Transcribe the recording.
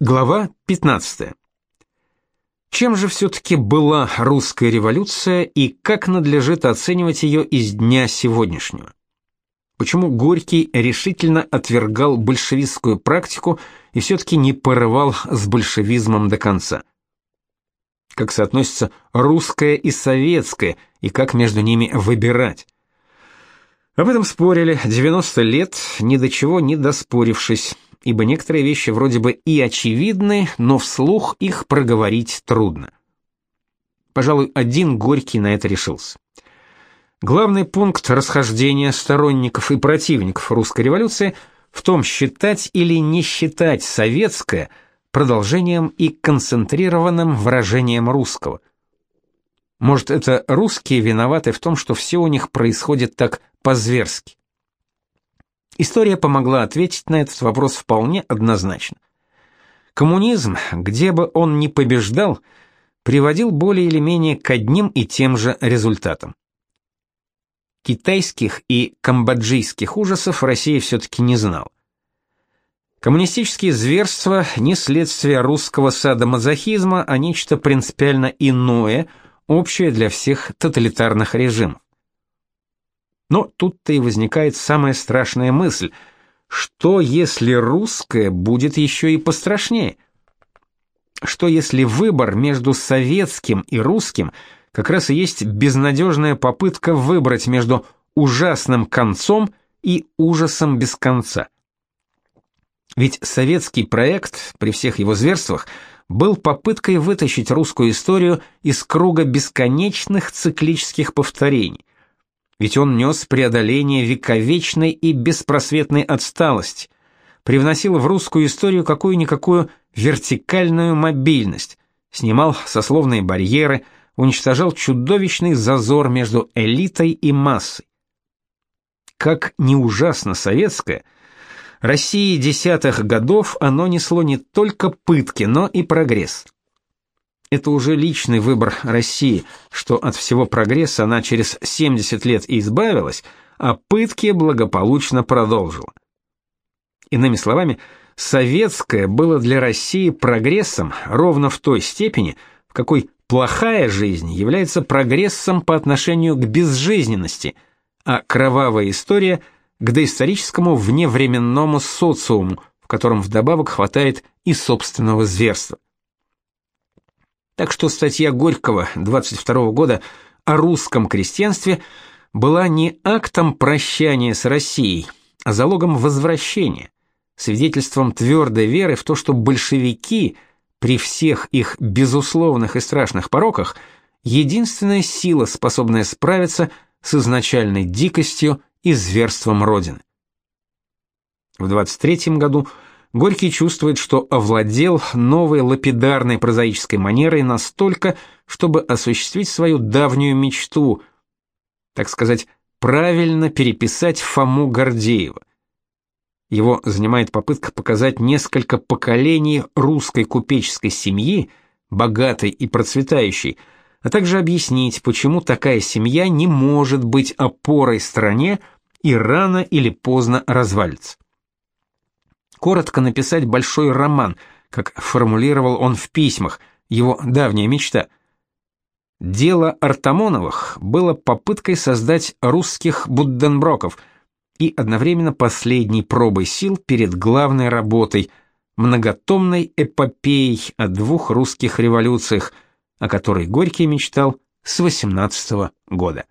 Глава 15. Чем же все-таки была русская революция и как надлежит оценивать ее из дня сегодняшнего? Почему Горький решительно отвергал большевистскую практику и все-таки не порывал с большевизмом до конца? Как соотносится русское и советское, и как между ними выбирать? Об этом спорили 90 лет, ни до чего не доспорившись, ибо некоторые вещи вроде бы и очевидны, но вслух их проговорить трудно. Пожалуй, один Горький на это решился. Главный пункт расхождения сторонников и противников русской революции в том, считать или не считать советское продолжением и концентрированным выражением русского. Может, это русские виноваты в том, что все у них происходит так по-зверски. История помогла ответить на этот вопрос вполне однозначно. Коммунизм, где бы он ни побеждал, приводил более или менее к одним и тем же результатам. Китайских и камбоджийских ужасов Россия все-таки не знала. Коммунистические зверства не следствие русского садомазохизма, а нечто принципиально иное, общее для всех тоталитарных режимов. Но тут-то и возникает самая страшная мысль: что если русское будет еще и пострашнее? Что если выбор между советским и русским как раз и есть безнадежная попытка выбрать между ужасным концом и ужасом без конца? Ведь советский проект при всех его зверствах был попыткой вытащить русскую историю из круга бесконечных циклических повторений ведь он нес преодоление вековечной и беспросветной отсталости, привносил в русскую историю какую-никакую вертикальную мобильность, снимал сословные барьеры, уничтожал чудовищный зазор между элитой и массой. Как не ужасно советское, России десятых годов оно несло не только пытки, но и прогресс. Это уже личный выбор России, что от всего прогресса она через 70 лет избавилась, а пытки благополучно продолжила. Иными словами, советское было для России прогрессом ровно в той степени, в какой плохая жизнь является прогрессом по отношению к безжизненности, а кровавая история к доисторическому вневременному социуму, в котором вдобавок хватает и собственного зверства. Так что статья Горького 22 года о русском крестьянстве была не актом прощания с Россией, а залогом возвращения, свидетельством твердой веры в то, что большевики при всех их безусловных и страшных пороках единственная сила, способная справиться с изначальной дикостью и зверством родины. В 23 году Горький чувствует, что овладел новой лапидарной прозаической манерой настолько, чтобы осуществить свою давнюю мечту, так сказать, правильно переписать Фому Гордеева. Его занимает попытка показать несколько поколений русской купеческой семьи, богатой и процветающей, а также объяснить, почему такая семья не может быть опорой стране и рано или поздно развалится коротко написать большой роман, как формулировал он в письмах, его давняя мечта. Дело Артамоновых было попыткой создать русских Будденброков и одновременно последней пробой сил перед главной работой многотомной эпопеей о двух русских революциях, о которой Горький мечтал с 18 -го года.